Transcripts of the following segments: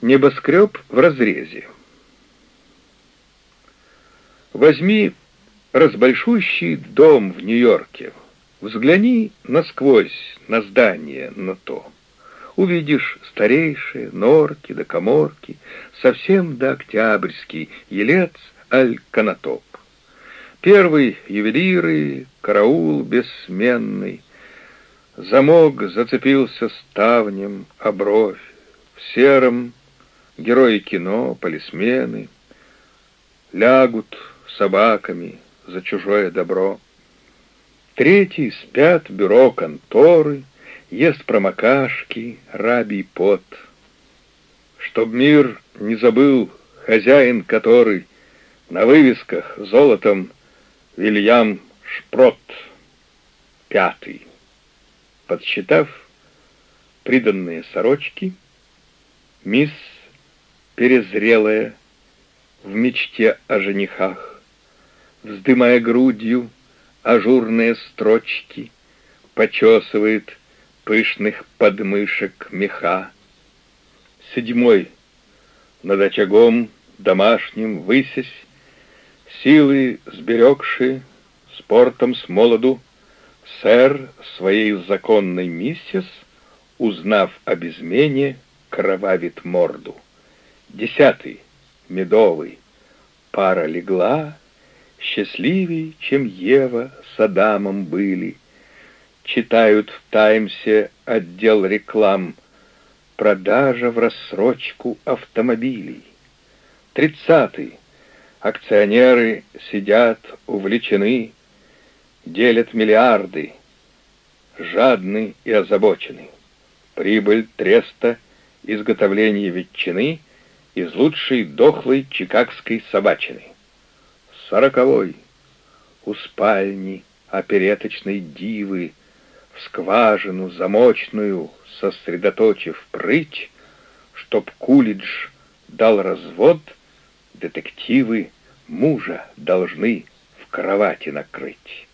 Небоскреб в разрезе. Возьми разбольшущий дом в Нью-Йорке, взгляни насквозь на здание, на то. Увидишь старейшие, норки да коморки, совсем до октябрьский, елец аль-канатоп. Первый ювелиры, караул бессменный, Замок зацепился ставнем, а бровь в сером Герои кино, полисмены Лягут собаками за чужое добро. Третий спят бюро конторы, Ест промокашки, рабий пот. Чтоб мир не забыл хозяин, который На вывесках золотом Вильям Шпрот, пятый. Подсчитав приданные сорочки, Мисс перезрелая в мечте о женихах, Вздымая грудью ажурные строчки, Почесывает пышных подмышек меха. Седьмой над очагом домашним высясь, Силы сберегши, спортом с молоду, Сэр своей законной миссис, Узнав об измене, кровавит морду. Десятый, медовый, пара легла, Счастливей, чем Ева с Адамом были. Читают в Таймсе отдел реклам Продажа в рассрочку автомобилей. Тридцатый, акционеры сидят увлечены, Делят миллиарды, жадны и озабочены. Прибыль треста — изготовление ветчины из лучшей дохлой чикагской собачины. Сороковой. У спальни опереточной дивы в скважину замочную сосредоточив прыть, чтоб Кулидж дал развод, детективы мужа должны в кровати накрыть.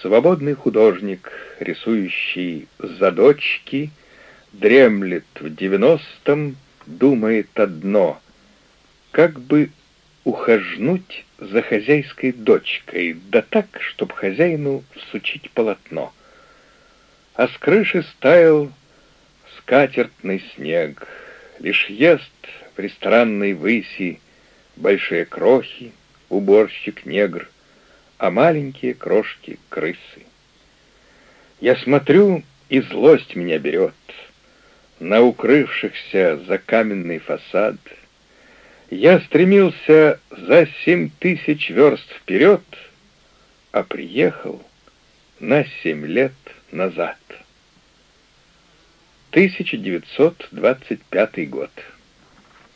Свободный художник, рисующий задочки, дремлет в девяностом, думает одно — как бы ухажнуть за хозяйской дочкой, да так, чтоб хозяину всучить полотно. А с крыши стаял скатертный снег, лишь ест в ресторанной выси большие крохи, уборщик-негр, а маленькие крошки — крысы. Я смотрю, и злость меня берет — на укрывшихся за каменный фасад. Я стремился за семь тысяч верст вперед, а приехал на семь лет назад. 1925 год.